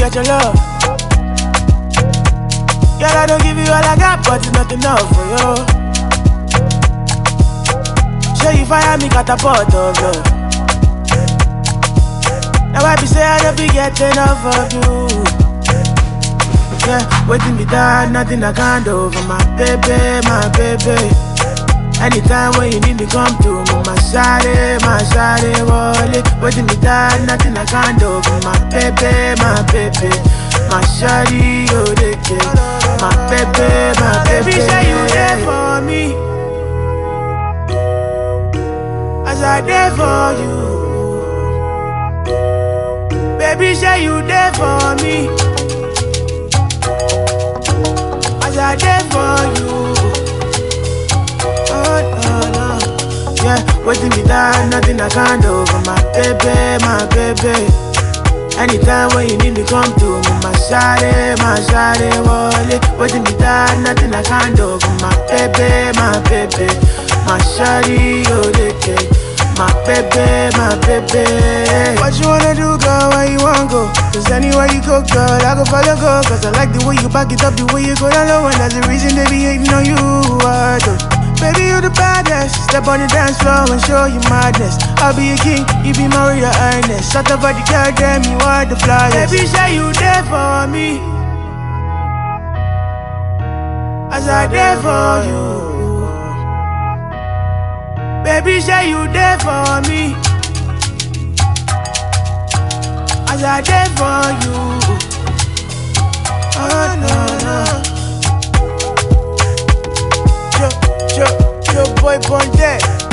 get your love. Girl, I don't give you all I got, but it's not enough for you. Show you fire me catapult of love. Now I be say I don't be getting enough of you. Yeah, waiting me down, nothing I can't do for my baby, my baby. Anytime when you need me, come to me, my shawty, my shawty, wallet. Waiting me down, nothing I can't do my baby, my baby. My shawty, oh, they. My baby, my baby. say you there for me. As I there for you. Baby, say you there for me. As I there for you. Yeah, waiting me down, nothing I can't do for my baby, my baby. Anytime when you need me, come to me, my shawty, my shawty, wallet. Waiting me down, nothing I can't do for my baby, my baby. My shawty, oh, they. My baby, my baby. What you wanna do, girl? Where you wanna go? Cause anywhere you go, girl, I go follow, go. Cause I like the way you back it up, the way you go down low. And that's the reason they be hating on you. I don't. Baby, you the baddest. Step on the dance floor and show you madness. I'll be a king, you be real highness. Shut up, the girl, damn, you are the flyest. Baby, say you there for me. As I there for you. Baby, say you there for me. As I there for you. Boy, born dead.